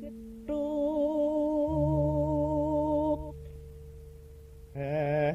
getuk eh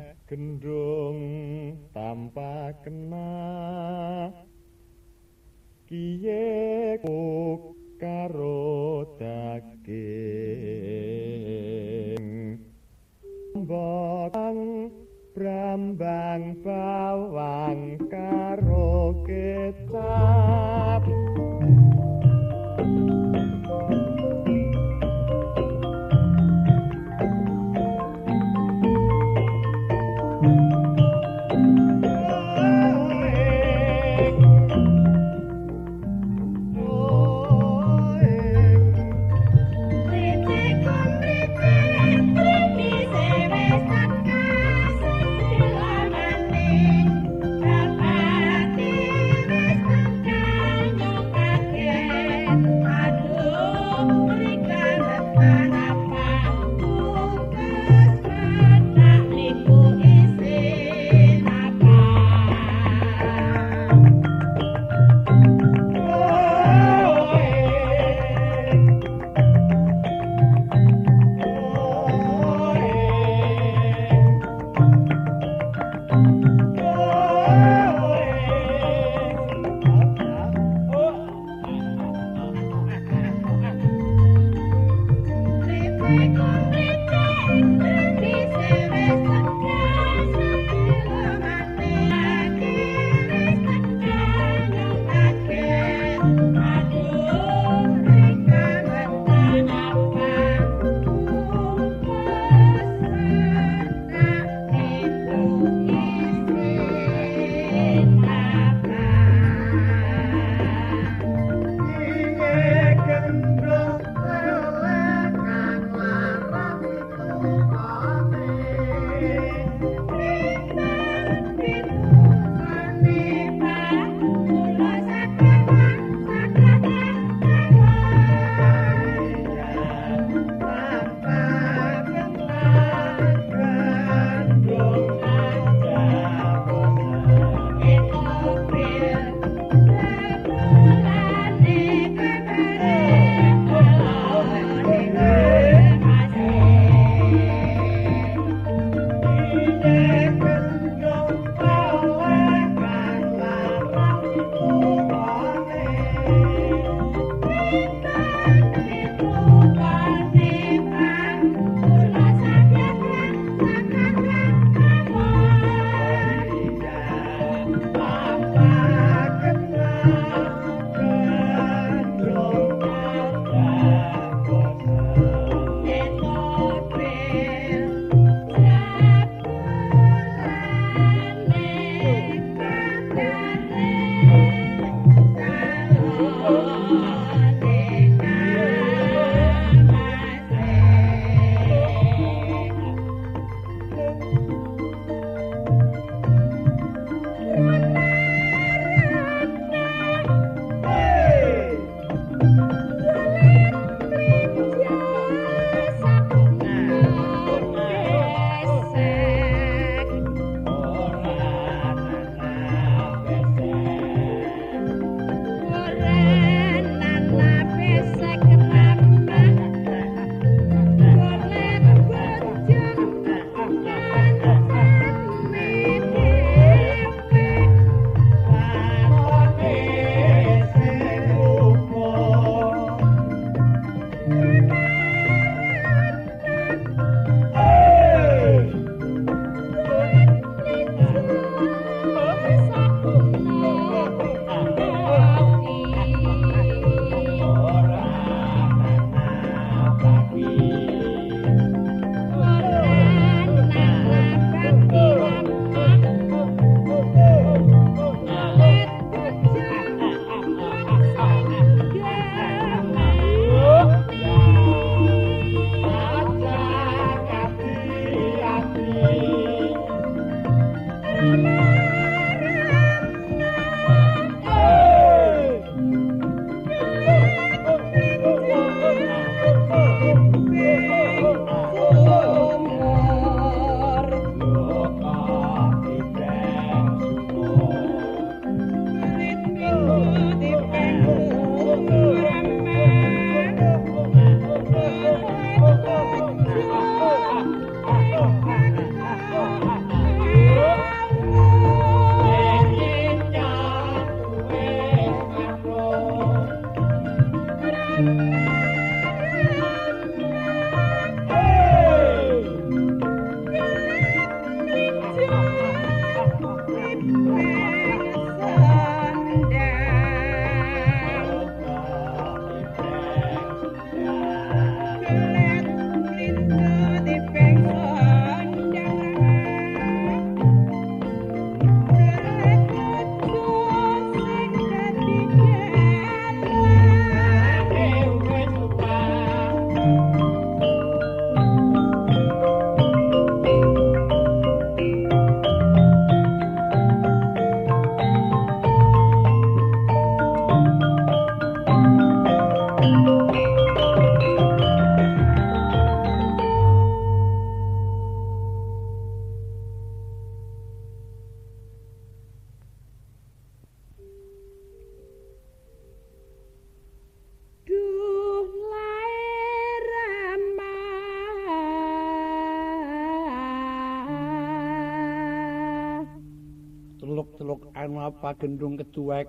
apa gendung kecuek?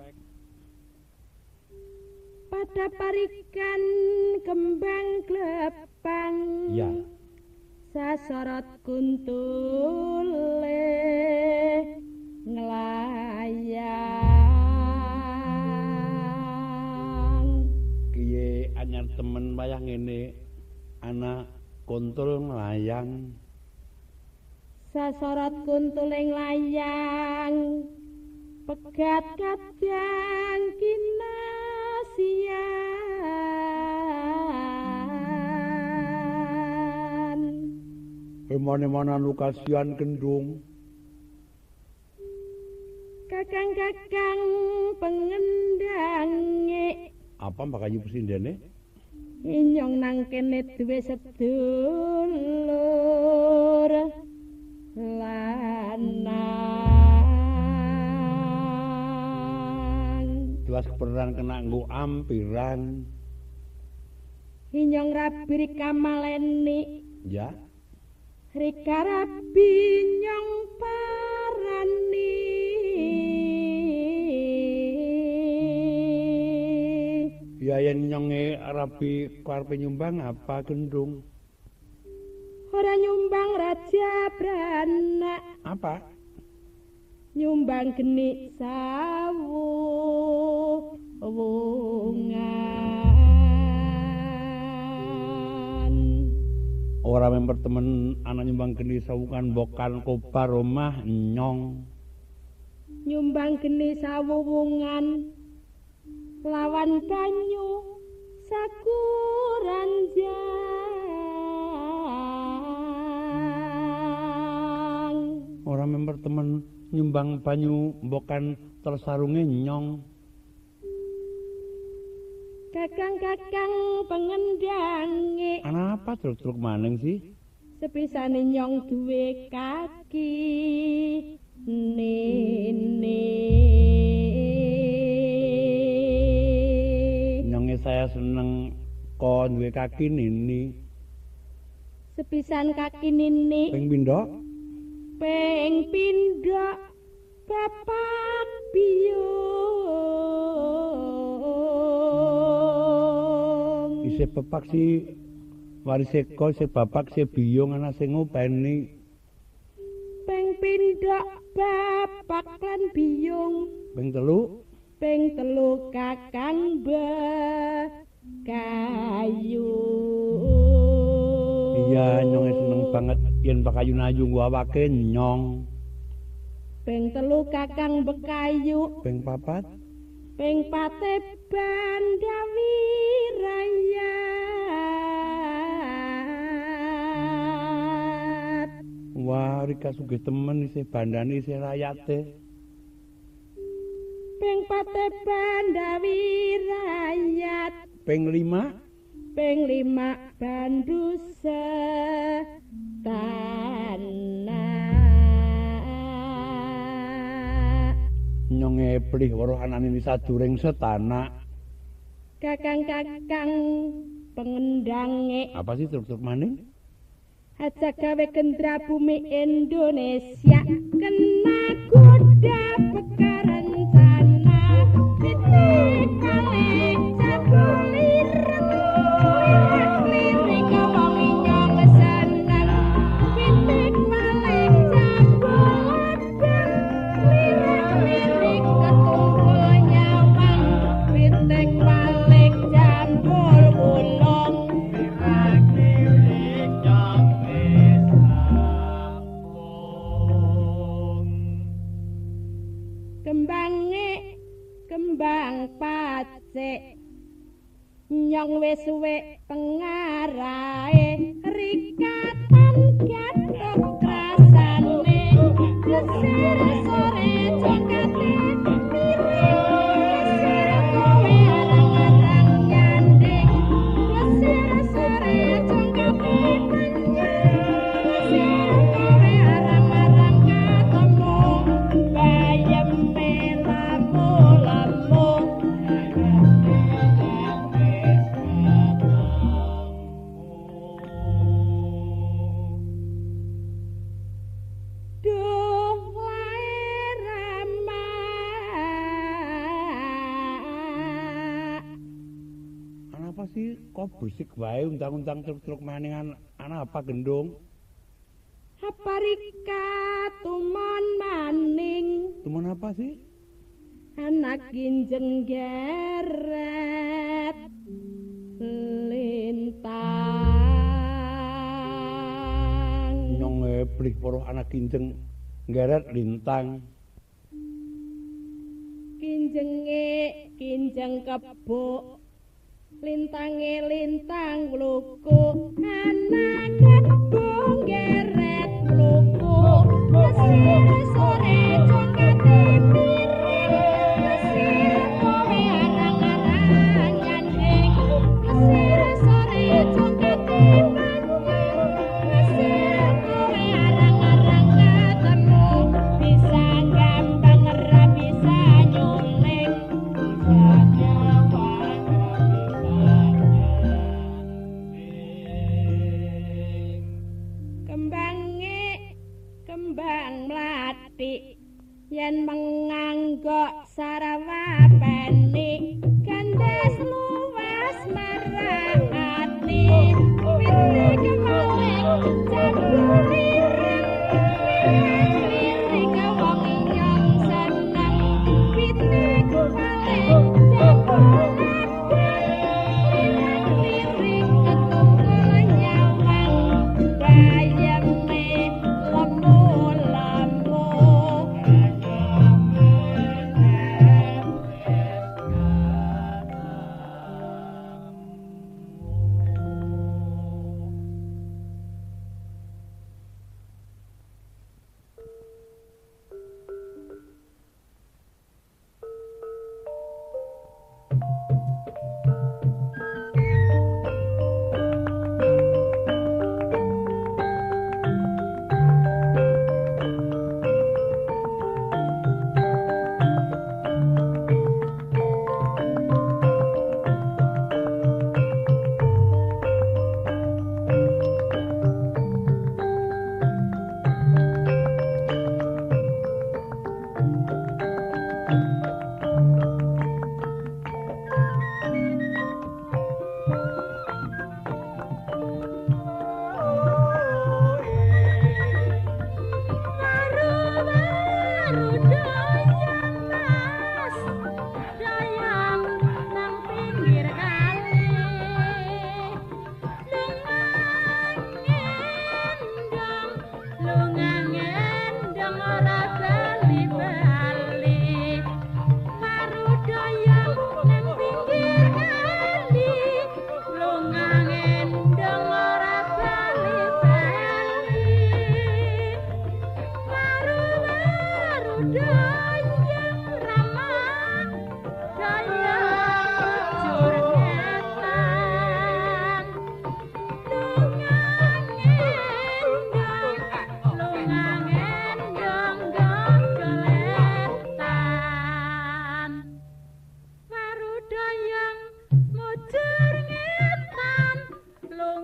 pada parikan kembang glepang Ya. sasorot kuntule nglayang Kiye anyar temen wayah ngene ana kontul nglayang. sasorot kuntule nglayang pegat kadang kinasian Emane-manan lukasian gendung. kakang-kakang pengendange Apa mbakayu pesindene? inyong nang kene duwe sedulur lanang Jelas keperan kena nggo ampiran. inyong rabi kamaleni Ya. rika rabi nyong parani Ya yen nyonge rabi karepe nyumbang apa gendung? ora nyumbang raja brana Apa? nyumbang geni sawu wungan Ora memper temen anak nyumbang geni sawungan bokan kobar omah nyong. nyumbang geni sawu wungan lawan banyu sakuranjang Ora memper temen nyumbang banyu bokan tersarunge nyong. Kakang-kakang pengendange Ana apa truk-truk maning sih? sepisane nyong duwe kaki nene Nyonge saya seneng kon duwe kaki nini. sepisan kaki nene Ping pindho? peng pindho bapak biyung Isih pepak si warise ko isih bapak isih biyung ana sing ngopeni. peng pindho bapak lan biyung. Ping telu. Peng telu kakang kayu Iya nyonge seneng banget. Yen pakayun ayu ngawake nyong. peng telu kakang bekayu. Ping papat ping pate bandawi rayat wah rika sugih temen isih bandane isih rayate. ping pate bandawi rayat Ping lima. Ping lima bandusa. Tanah nyonge plih weruh anane saduring setanak. kakang-kakang pengendange Apa sih truk-truk maning? aja gawe gendra bumi Indonesia kena kuda nyong wis suwe pengarae rikatan gathok rasane lesir sore wae untang-untang truk-truk maning an- ana apa gendong? Aparika tumon maning Temen apa sih? anak kinjeng geret lintang Nyong eblik para anak kinjeng ngeret lintang. kinjenge kinjeng kebo lintange lintang luku anak kebo geret luku. Mesir sore jongkate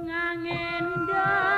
ngangendang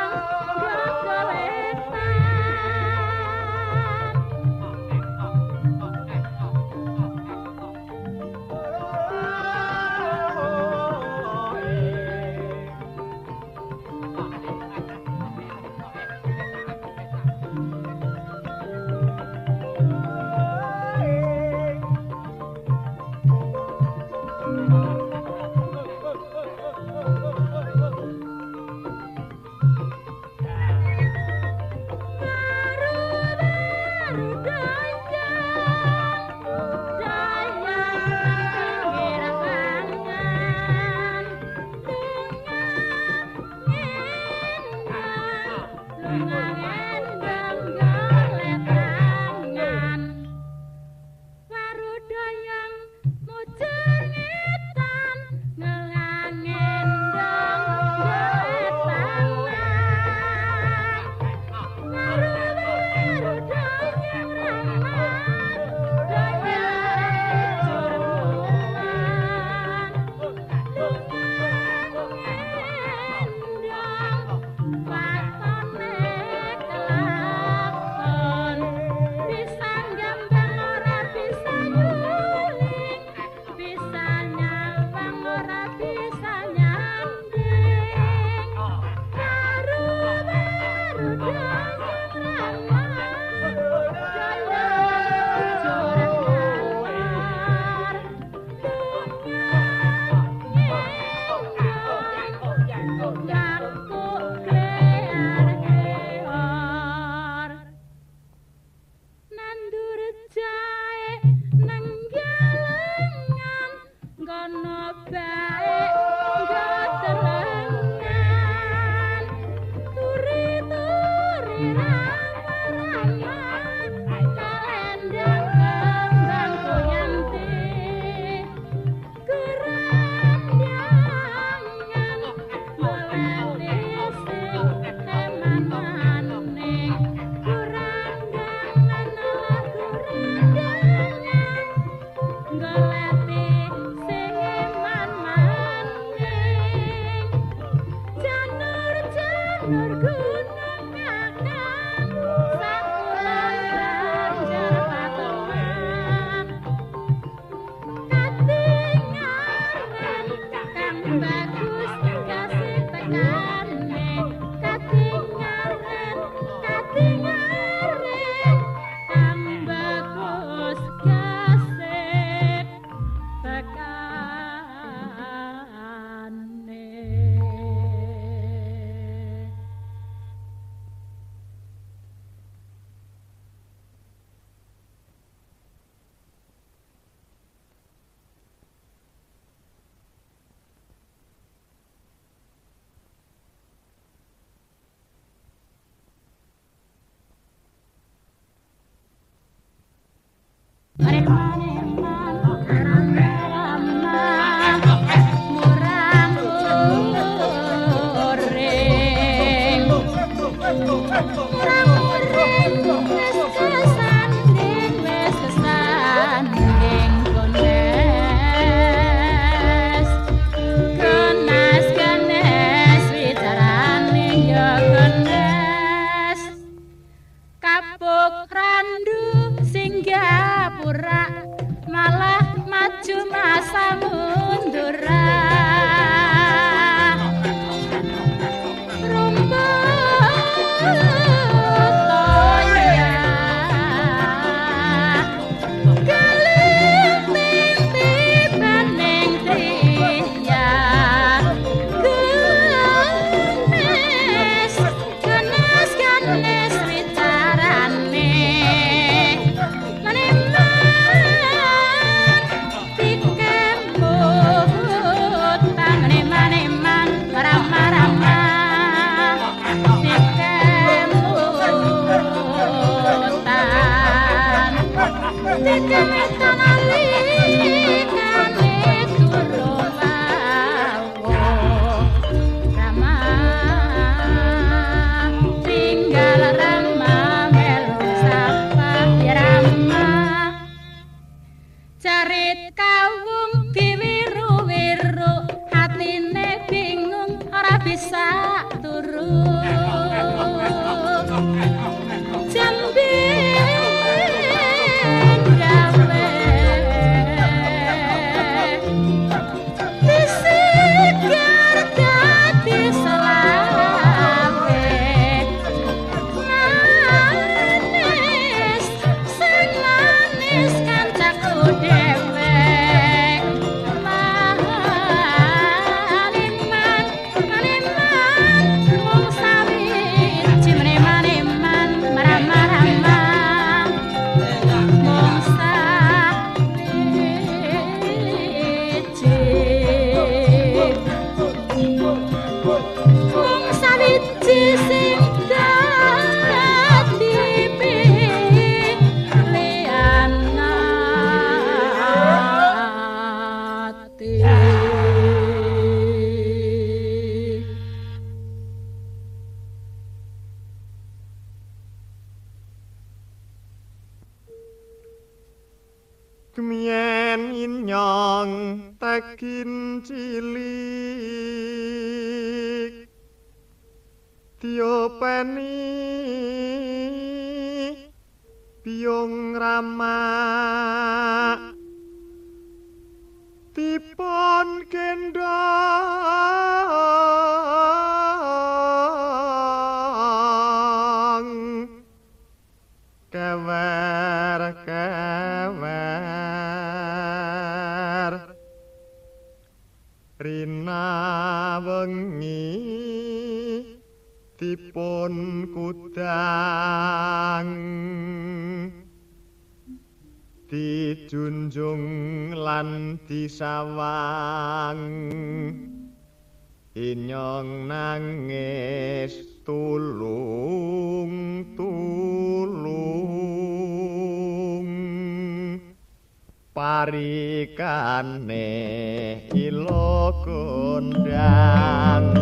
kang gedang dijunjung lan disawang inyong nangis tulung tulung parikane ilo gondang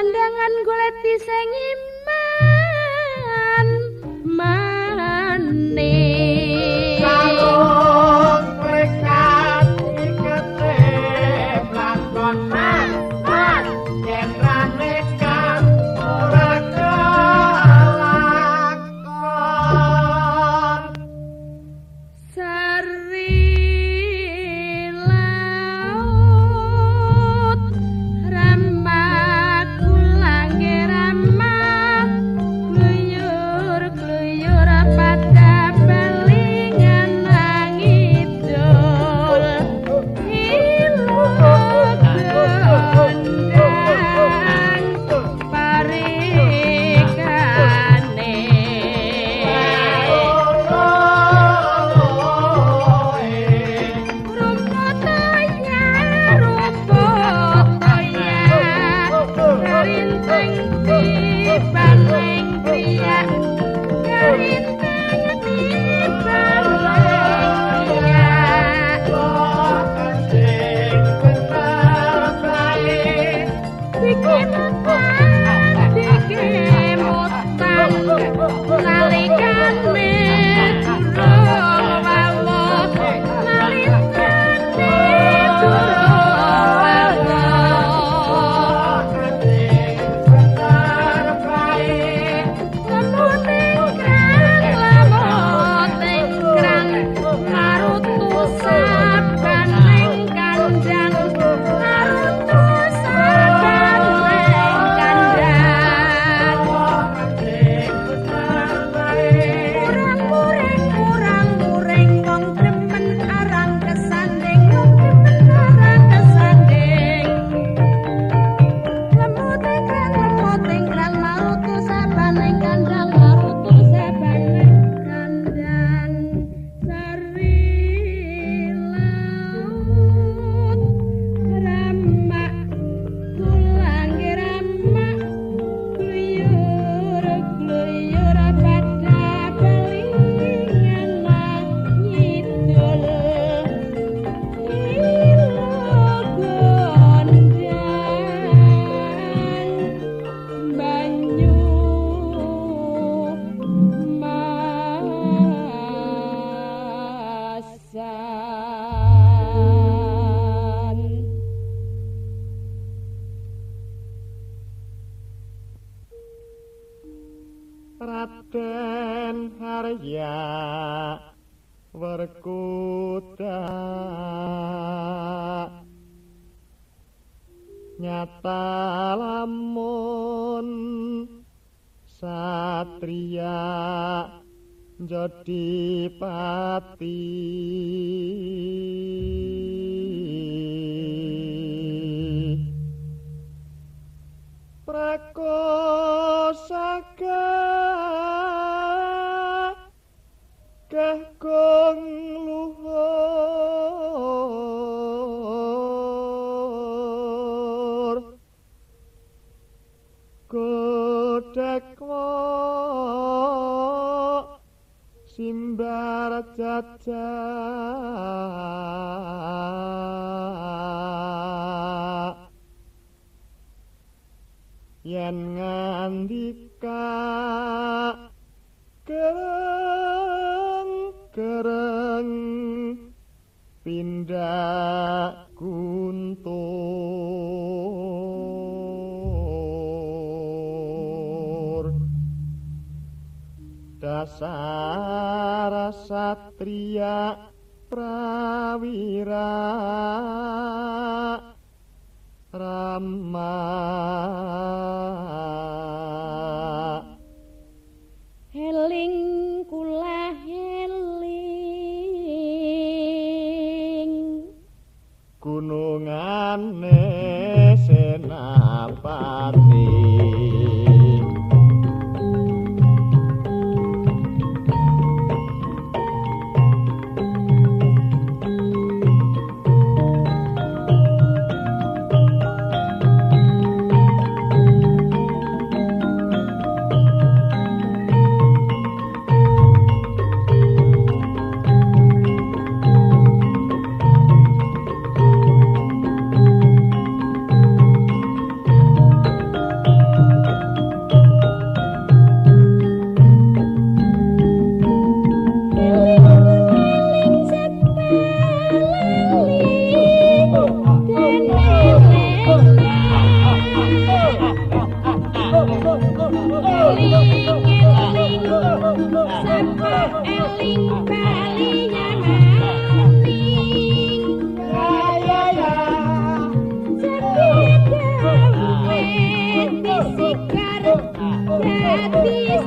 Pandangan golek disengim. ya berkuda nyata lamun satria jadi pati. Prakosa kang luhur. Kutek simbar jajah guntur dasar satria prawira. Ramah 你